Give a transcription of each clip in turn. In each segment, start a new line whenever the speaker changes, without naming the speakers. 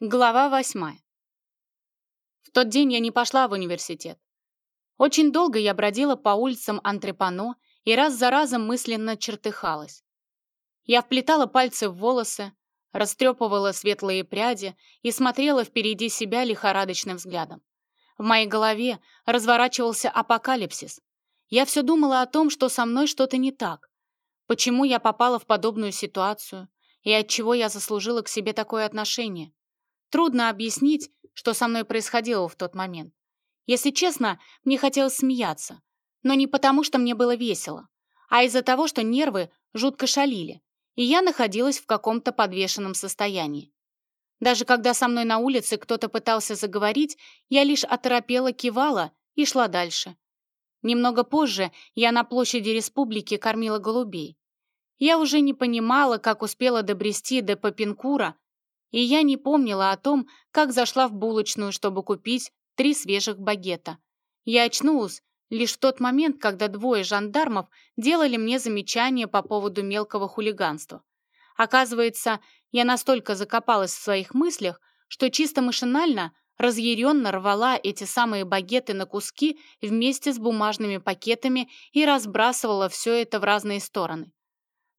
Глава восьмая. В тот день я не пошла в университет. Очень долго я бродила по улицам Антрепано и раз за разом мысленно чертыхалась. Я вплетала пальцы в волосы, растрепывала светлые пряди и смотрела впереди себя лихорадочным взглядом. В моей голове разворачивался апокалипсис. Я все думала о том, что со мной что-то не так. Почему я попала в подобную ситуацию и от чего я заслужила к себе такое отношение? Трудно объяснить, что со мной происходило в тот момент. Если честно, мне хотелось смеяться. Но не потому, что мне было весело, а из-за того, что нервы жутко шалили, и я находилась в каком-то подвешенном состоянии. Даже когда со мной на улице кто-то пытался заговорить, я лишь оторопела, кивала и шла дальше. Немного позже я на площади республики кормила голубей. Я уже не понимала, как успела добрести до Попинкура, и я не помнила о том, как зашла в булочную, чтобы купить три свежих багета. Я очнулась лишь в тот момент, когда двое жандармов делали мне замечания по поводу мелкого хулиганства. Оказывается, я настолько закопалась в своих мыслях, что чисто машинально, разъяренно рвала эти самые багеты на куски вместе с бумажными пакетами и разбрасывала все это в разные стороны.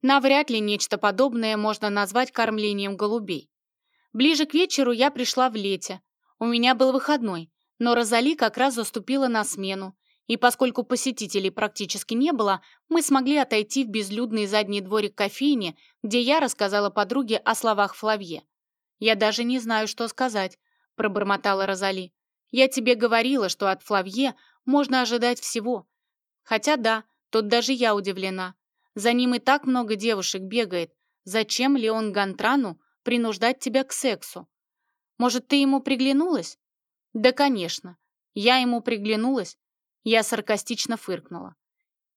Навряд ли нечто подобное можно назвать кормлением голубей. Ближе к вечеру я пришла в лете. У меня был выходной, но Розали как раз заступила на смену, и поскольку посетителей практически не было, мы смогли отойти в безлюдный задний дворик кофейни, где я рассказала подруге о словах Флавье. «Я даже не знаю, что сказать», — пробормотала Розали. «Я тебе говорила, что от Флавье можно ожидать всего. Хотя да, тут даже я удивлена. За ним и так много девушек бегает. Зачем Леон Гантрану принуждать тебя к сексу. Может, ты ему приглянулась? Да, конечно. Я ему приглянулась. Я саркастично фыркнула.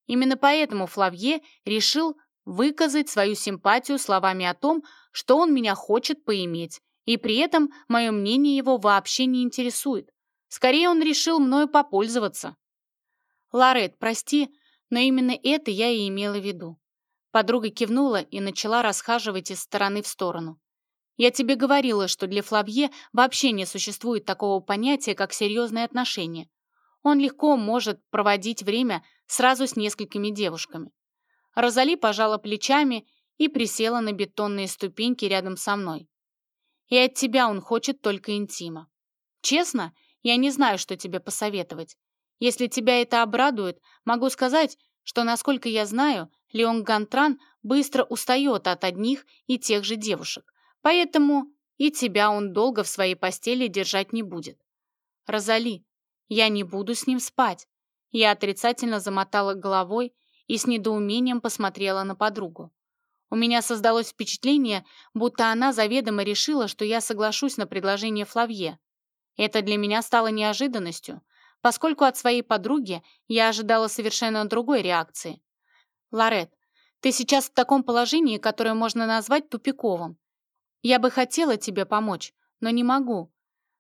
Именно поэтому Флавье решил выказать свою симпатию словами о том, что он меня хочет поиметь, и при этом мое мнение его вообще не интересует. Скорее, он решил мною попользоваться. Ларет, прости, но именно это я и имела в виду. Подруга кивнула и начала расхаживать из стороны в сторону. Я тебе говорила, что для Флавье вообще не существует такого понятия, как серьезные отношения. Он легко может проводить время сразу с несколькими девушками. Розали пожала плечами и присела на бетонные ступеньки рядом со мной. И от тебя он хочет только интима. Честно, я не знаю, что тебе посоветовать. Если тебя это обрадует, могу сказать, что, насколько я знаю, Леон Гантран быстро устает от одних и тех же девушек. Поэтому и тебя он долго в своей постели держать не будет. Розали, я не буду с ним спать. Я отрицательно замотала головой и с недоумением посмотрела на подругу. У меня создалось впечатление, будто она заведомо решила, что я соглашусь на предложение Флавье. Это для меня стало неожиданностью, поскольку от своей подруги я ожидала совершенно другой реакции. «Лорет, ты сейчас в таком положении, которое можно назвать тупиковым. Я бы хотела тебе помочь, но не могу».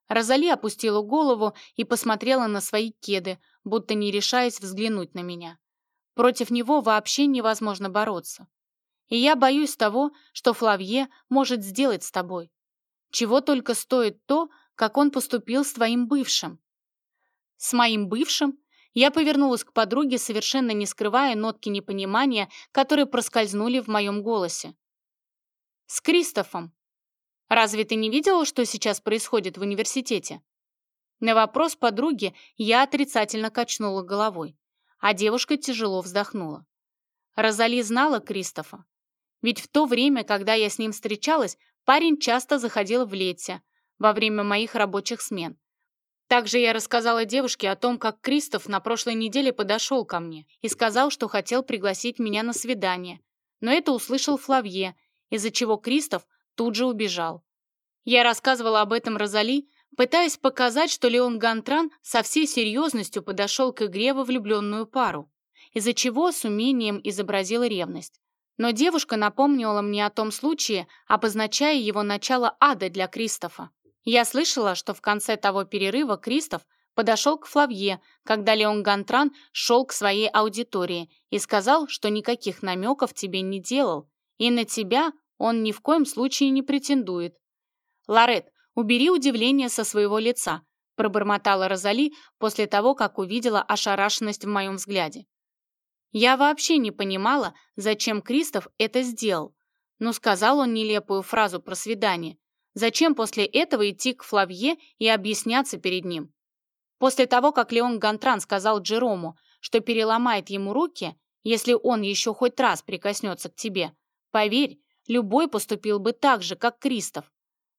Розали опустила голову и посмотрела на свои кеды, будто не решаясь взглянуть на меня. Против него вообще невозможно бороться. И я боюсь того, что Флавье может сделать с тобой. Чего только стоит то, как он поступил с твоим бывшим. С моим бывшим? Я повернулась к подруге, совершенно не скрывая нотки непонимания, которые проскользнули в моем голосе. С Кристофом. Разве ты не видела, что сейчас происходит в университете?» На вопрос подруги я отрицательно качнула головой, а девушка тяжело вздохнула. Розали знала Кристофа. Ведь в то время, когда я с ним встречалась, парень часто заходил в Лете во время моих рабочих смен. Также я рассказала девушке о том, как Кристоф на прошлой неделе подошел ко мне и сказал, что хотел пригласить меня на свидание. Но это услышал Флавье, из-за чего Кристоф тут же убежал. Я рассказывала об этом Розали, пытаясь показать, что Леон Гантран со всей серьезностью подошел к игре во влюбленную пару, из-за чего с умением изобразила ревность. Но девушка напомнила мне о том случае, обозначая его начало ада для Кристофа. Я слышала, что в конце того перерыва Кристоф подошел к Флавье, когда Леон Гантран шел к своей аудитории и сказал, что никаких намеков тебе не делал, и на тебя он ни в коем случае не претендует. Ларет, убери удивление со своего лица», пробормотала Розали после того, как увидела ошарашенность в моем взгляде. Я вообще не понимала, зачем Кристоф это сделал, но сказал он нелепую фразу про свидание. Зачем после этого идти к Флавье и объясняться перед ним? После того, как Леон Гантран сказал Джерому, что переломает ему руки, если он еще хоть раз прикоснется к тебе, поверь, любой поступил бы так же, как Кристоф,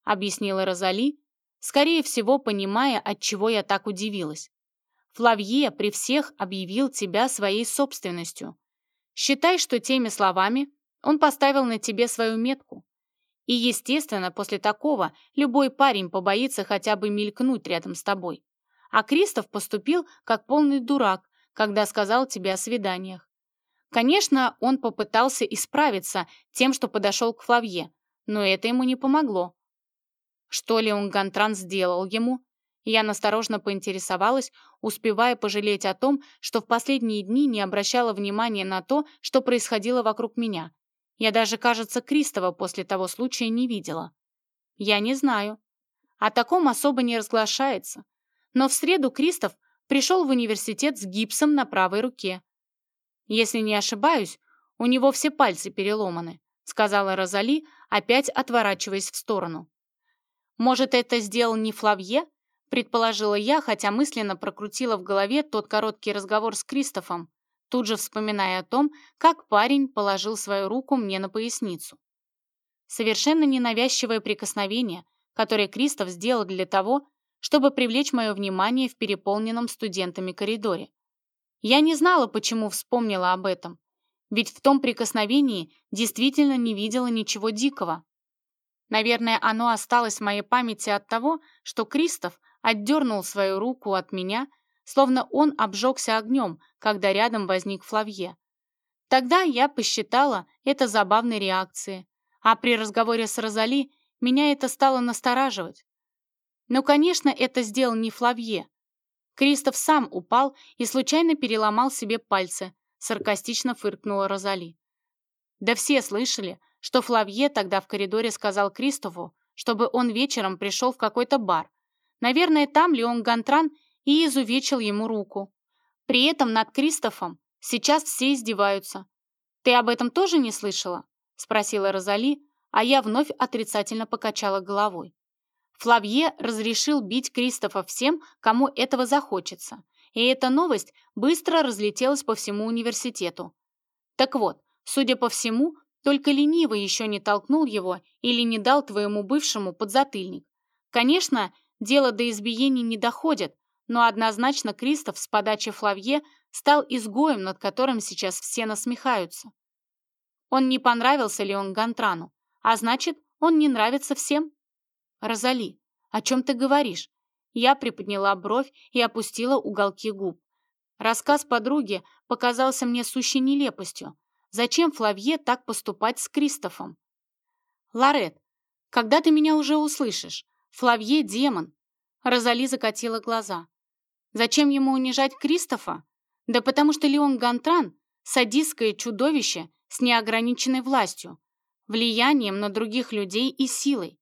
объяснила Розали, скорее всего, понимая, от чего я так удивилась. Флавье при всех объявил тебя своей собственностью. Считай, что теми словами он поставил на тебе свою метку. И, естественно, после такого любой парень побоится хотя бы мелькнуть рядом с тобой. А Кристоф поступил как полный дурак, когда сказал тебе о свиданиях. Конечно, он попытался исправиться тем, что подошел к Флавье, но это ему не помогло. Что ли он Гантран сделал ему? Я насторожно поинтересовалась, успевая пожалеть о том, что в последние дни не обращала внимания на то, что происходило вокруг меня. Я даже, кажется, Кристова после того случая не видела. Я не знаю. О таком особо не разглашается. Но в среду Кристоф пришел в университет с гипсом на правой руке. Если не ошибаюсь, у него все пальцы переломаны, сказала Розали, опять отворачиваясь в сторону. Может, это сделал не Флавье? предположила я, хотя мысленно прокрутила в голове тот короткий разговор с Кристофом, тут же вспоминая о том, как парень положил свою руку мне на поясницу. Совершенно ненавязчивое прикосновение, которое Кристоф сделал для того, чтобы привлечь мое внимание в переполненном студентами коридоре. Я не знала, почему вспомнила об этом, ведь в том прикосновении действительно не видела ничего дикого. Наверное, оно осталось в моей памяти от того, что Кристоф отдернул свою руку от меня, словно он обжегся огнем, когда рядом возник Флавье. Тогда я посчитала это забавной реакцией, а при разговоре с Розали меня это стало настораживать. Но, конечно, это сделал не Флавье. Кристоф сам упал и случайно переломал себе пальцы, саркастично фыркнула Розали. Да все слышали, что Флавье тогда в коридоре сказал Кристофу, чтобы он вечером пришел в какой-то бар. Наверное, там Леон Гантран и изувечил ему руку. При этом над Кристофом сейчас все издеваются. «Ты об этом тоже не слышала?» — спросила Розали, а я вновь отрицательно покачала головой. Флавье разрешил бить Кристофа всем, кому этого захочется, и эта новость быстро разлетелась по всему университету. Так вот, судя по всему, только ленивый еще не толкнул его или не дал твоему бывшему подзатыльник. Конечно, дело до избиений не доходит, но однозначно Кристоф с подачи Флавье стал изгоем, над которым сейчас все насмехаются. Он не понравился Леон Гантрану, а значит, он не нравится всем. «Розали, о чем ты говоришь?» Я приподняла бровь и опустила уголки губ. Рассказ подруги показался мне сущей нелепостью. Зачем Флавье так поступать с Кристофом? «Ларет, когда ты меня уже услышишь? Флавье — демон!» Розали закатила глаза. «Зачем ему унижать Кристофа? Да потому что Леон Гантран — садистское чудовище с неограниченной властью, влиянием на других людей и силой.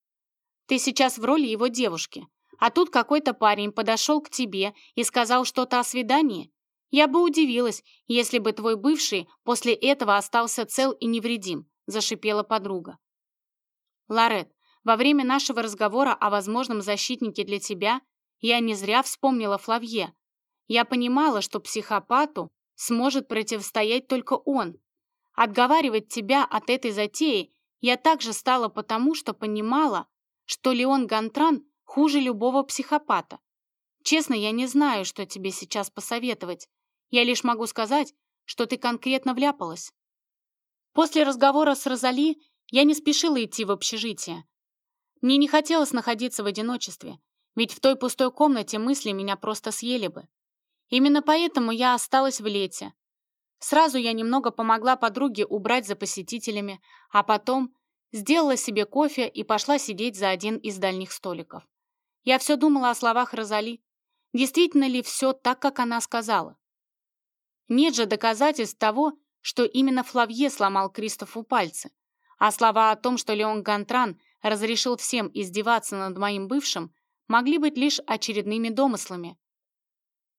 Ты сейчас в роли его девушки, а тут какой-то парень подошел к тебе и сказал что-то о свидании. Я бы удивилась, если бы твой бывший после этого остался цел и невредим», — зашипела подруга. Ларет, во время нашего разговора о возможном защитнике для тебя я не зря вспомнила Флавье. Я понимала, что психопату сможет противостоять только он. Отговаривать тебя от этой затеи я также стала потому, что понимала, что Леон Гантран хуже любого психопата. Честно, я не знаю, что тебе сейчас посоветовать. Я лишь могу сказать, что ты конкретно вляпалась. После разговора с Розали я не спешила идти в общежитие. Мне не хотелось находиться в одиночестве, ведь в той пустой комнате мысли меня просто съели бы. Именно поэтому я осталась в лете. Сразу я немного помогла подруге убрать за посетителями, а потом Сделала себе кофе и пошла сидеть за один из дальних столиков. Я все думала о словах Розали. Действительно ли все так, как она сказала? Нет же доказательств того, что именно Флавье сломал Кристофу пальцы. А слова о том, что Леон Гантран разрешил всем издеваться над моим бывшим, могли быть лишь очередными домыслами.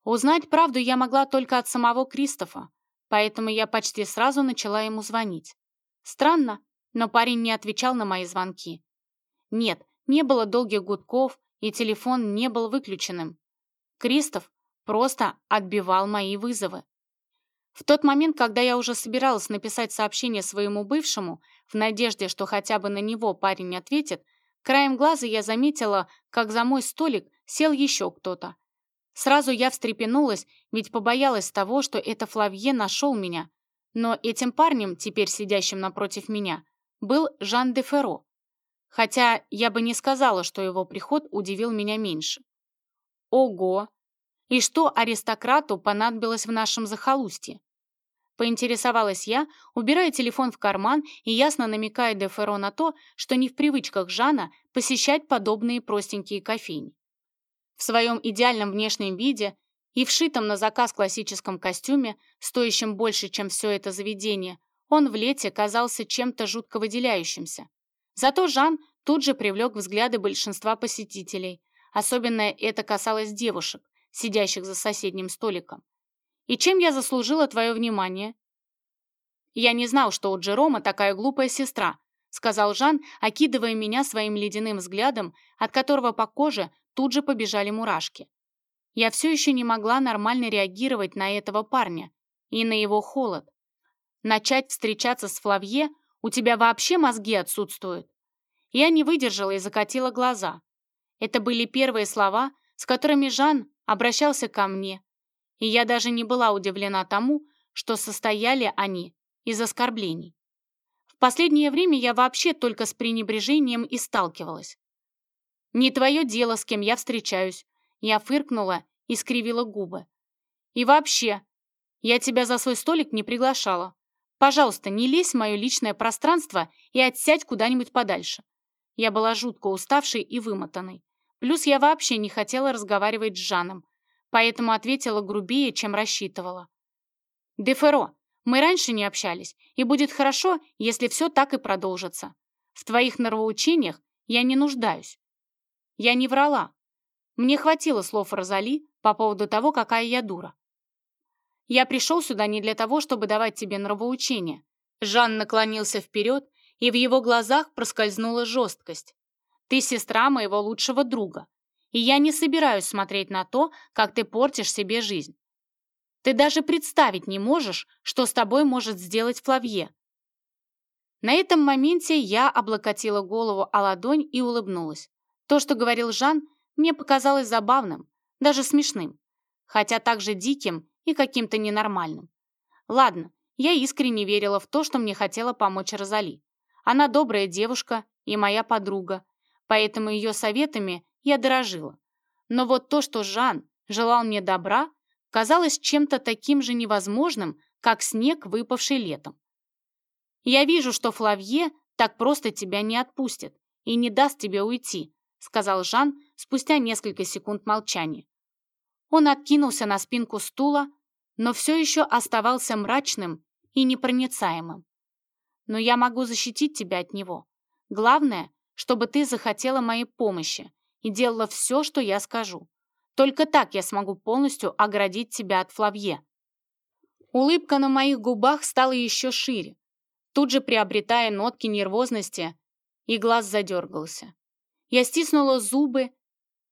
Узнать правду я могла только от самого Кристофа, поэтому я почти сразу начала ему звонить. Странно, но парень не отвечал на мои звонки. Нет, не было долгих гудков, и телефон не был выключенным. Кристоф просто отбивал мои вызовы. В тот момент, когда я уже собиралась написать сообщение своему бывшему, в надежде, что хотя бы на него парень ответит, краем глаза я заметила, как за мой столик сел еще кто-то. Сразу я встрепенулась, ведь побоялась того, что это Флавье нашел меня. Но этим парнем, теперь сидящим напротив меня, был Жан де Ферро. Хотя я бы не сказала, что его приход удивил меня меньше. Ого! И что аристократу понадобилось в нашем захолустье? Поинтересовалась я, убирая телефон в карман и ясно намекая де Ферро на то, что не в привычках Жана посещать подобные простенькие кофейни. В своем идеальном внешнем виде и вшитом на заказ классическом костюме, стоящем больше, чем все это заведение, он в лете казался чем-то жутко выделяющимся. Зато Жан тут же привлек взгляды большинства посетителей. Особенно это касалось девушек, сидящих за соседним столиком. «И чем я заслужила твое внимание?» «Я не знал, что у Джерома такая глупая сестра», сказал Жан, окидывая меня своим ледяным взглядом, от которого по коже тут же побежали мурашки. Я все еще не могла нормально реагировать на этого парня и на его холод. Начать встречаться с Флавье у тебя вообще мозги отсутствуют. Я не выдержала и закатила глаза. Это были первые слова, с которыми Жан обращался ко мне, и я даже не была удивлена тому, что состояли они из оскорблений. В последнее время я вообще только с пренебрежением и сталкивалась. «Не твое дело, с кем я встречаюсь», я фыркнула и скривила губы. «И вообще, я тебя за свой столик не приглашала. Пожалуйста, не лезь в мое личное пространство и отсядь куда-нибудь подальше». Я была жутко уставшей и вымотанной. Плюс я вообще не хотела разговаривать с Жаном, поэтому ответила грубее, чем рассчитывала. «Деферо, мы раньше не общались, и будет хорошо, если все так и продолжится. В твоих нравоучениях я не нуждаюсь». Я не врала. Мне хватило слов Розали по поводу того, какая я дура. Я пришел сюда не для того, чтобы давать тебе нравоучение. Жан наклонился вперед, и в его глазах проскользнула жесткость. Ты сестра моего лучшего друга, и я не собираюсь смотреть на то, как ты портишь себе жизнь. Ты даже представить не можешь, что с тобой может сделать Флавье. На этом моменте я облокотила голову о ладонь и улыбнулась. То, что говорил Жан, мне показалось забавным, даже смешным, хотя также диким и каким-то ненормальным. Ладно, я искренне верила в то, что мне хотела помочь Розали. Она добрая девушка и моя подруга, поэтому ее советами я дорожила. Но вот то, что Жан желал мне добра, казалось чем-то таким же невозможным, как снег, выпавший летом. «Я вижу, что Флавье так просто тебя не отпустит и не даст тебе уйти», сказал Жан спустя несколько секунд молчания. Он откинулся на спинку стула, но все еще оставался мрачным и непроницаемым. «Но я могу защитить тебя от него. Главное, чтобы ты захотела моей помощи и делала все, что я скажу. Только так я смогу полностью оградить тебя от Флавье». Улыбка на моих губах стала еще шире, тут же приобретая нотки нервозности, и глаз задергался. Я стиснула зубы,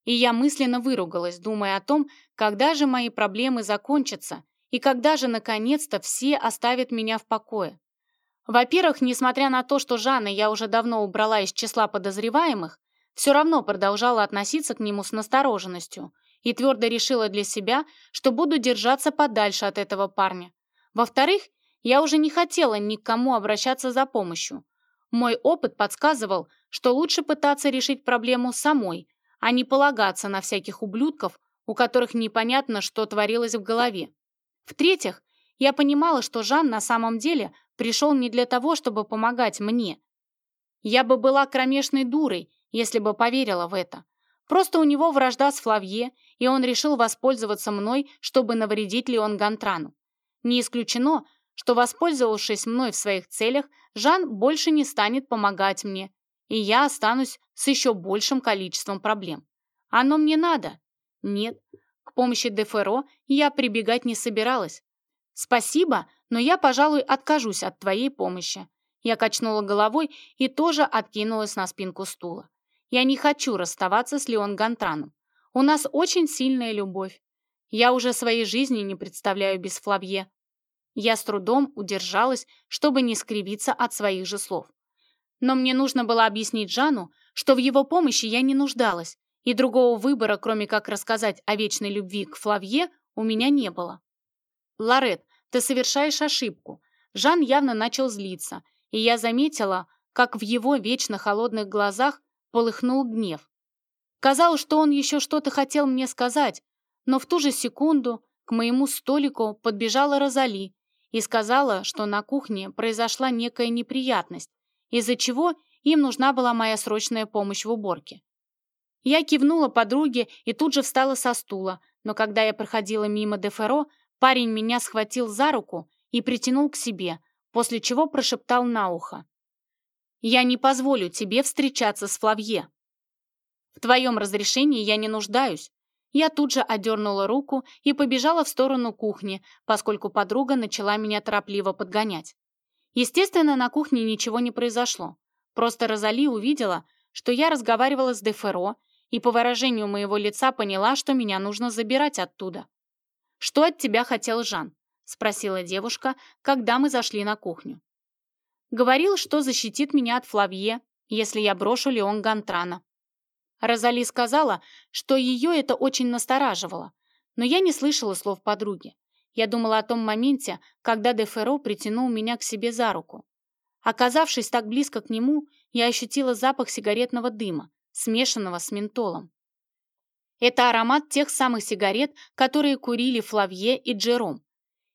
и я мысленно выругалась, думая о том, когда же мои проблемы закончатся и когда же, наконец-то, все оставят меня в покое. Во-первых, несмотря на то, что Жанна я уже давно убрала из числа подозреваемых, все равно продолжала относиться к нему с настороженностью и твердо решила для себя, что буду держаться подальше от этого парня. Во-вторых, я уже не хотела никому обращаться за помощью. Мой опыт подсказывал, что лучше пытаться решить проблему самой, а не полагаться на всяких ублюдков, у которых непонятно, что творилось в голове. В-третьих, я понимала, что Жан на самом деле пришел не для того, чтобы помогать мне. Я бы была кромешной дурой, если бы поверила в это. Просто у него вражда с Флавье, и он решил воспользоваться мной, чтобы навредить Леон Гантрану. Не исключено, что, воспользовавшись мной в своих целях, Жан больше не станет помогать мне, и я останусь с еще большим количеством проблем. Оно мне надо? Нет. К помощи Деферо я прибегать не собиралась. Спасибо, но я, пожалуй, откажусь от твоей помощи. Я качнула головой и тоже откинулась на спинку стула. Я не хочу расставаться с Леон Гантраном. У нас очень сильная любовь. Я уже своей жизни не представляю без Флавье. Я с трудом удержалась, чтобы не скривиться от своих же слов. Но мне нужно было объяснить Жану, что в его помощи я не нуждалась, и другого выбора, кроме как рассказать о вечной любви к Флавье, у меня не было. «Лорет, ты совершаешь ошибку». Жан явно начал злиться, и я заметила, как в его вечно холодных глазах полыхнул гнев. Казалось, что он еще что-то хотел мне сказать, но в ту же секунду к моему столику подбежала Розали и сказала, что на кухне произошла некая неприятность, из-за чего им нужна была моя срочная помощь в уборке. Я кивнула подруге и тут же встала со стула, но когда я проходила мимо Деферо, парень меня схватил за руку и притянул к себе, после чего прошептал на ухо. «Я не позволю тебе встречаться с Флавье. В твоем разрешении я не нуждаюсь». Я тут же отдернула руку и побежала в сторону кухни, поскольку подруга начала меня торопливо подгонять. Естественно, на кухне ничего не произошло. Просто Розали увидела, что я разговаривала с Деферо, и по выражению моего лица поняла, что меня нужно забирать оттуда. «Что от тебя хотел Жан?» — спросила девушка, когда мы зашли на кухню. Говорил, что защитит меня от Флавье, если я брошу Леон Гантрана. Розали сказала, что ее это очень настораживало, но я не слышала слов подруги. Я думала о том моменте, когда де Ферро притянул меня к себе за руку. Оказавшись так близко к нему, я ощутила запах сигаретного дыма, смешанного с ментолом. Это аромат тех самых сигарет, которые курили Флавье и Джером.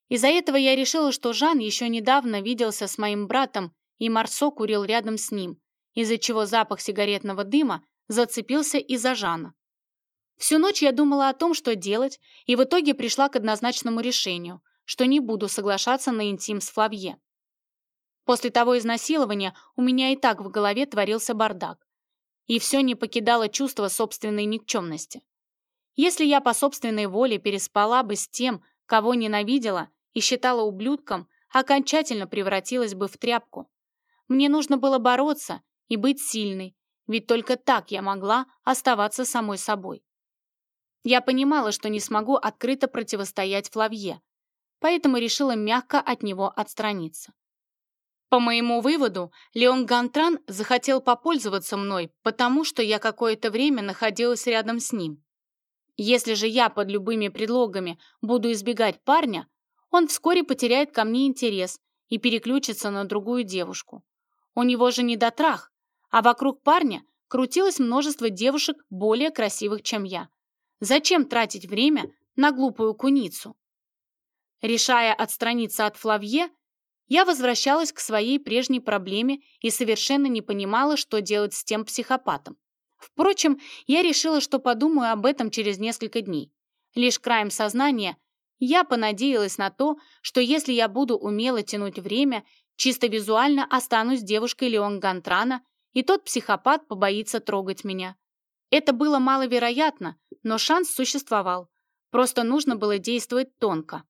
Из-за этого я решила, что Жан еще недавно виделся с моим братом, и Марсо курил рядом с ним, из-за чего запах сигаретного дыма зацепился и за Жана. Всю ночь я думала о том, что делать, и в итоге пришла к однозначному решению, что не буду соглашаться на интим с Флавье. После того изнасилования у меня и так в голове творился бардак, и все не покидало чувство собственной никчемности. Если я по собственной воле переспала бы с тем, кого ненавидела и считала ублюдком, окончательно превратилась бы в тряпку. Мне нужно было бороться и быть сильной, ведь только так я могла оставаться самой собой. Я понимала, что не смогу открыто противостоять Флавье, поэтому решила мягко от него отстраниться. По моему выводу, Леон Гантран захотел попользоваться мной, потому что я какое-то время находилась рядом с ним. Если же я под любыми предлогами буду избегать парня, он вскоре потеряет ко мне интерес и переключится на другую девушку. У него же не дотрах, а вокруг парня крутилось множество девушек более красивых, чем я. Зачем тратить время на глупую куницу? Решая отстраниться от Флавье, я возвращалась к своей прежней проблеме и совершенно не понимала, что делать с тем психопатом. Впрочем, я решила, что подумаю об этом через несколько дней. Лишь краем сознания я понадеялась на то, что если я буду умело тянуть время, чисто визуально останусь девушкой Леон Гантрана, и тот психопат побоится трогать меня. Это было маловероятно, но шанс существовал. Просто нужно было действовать тонко.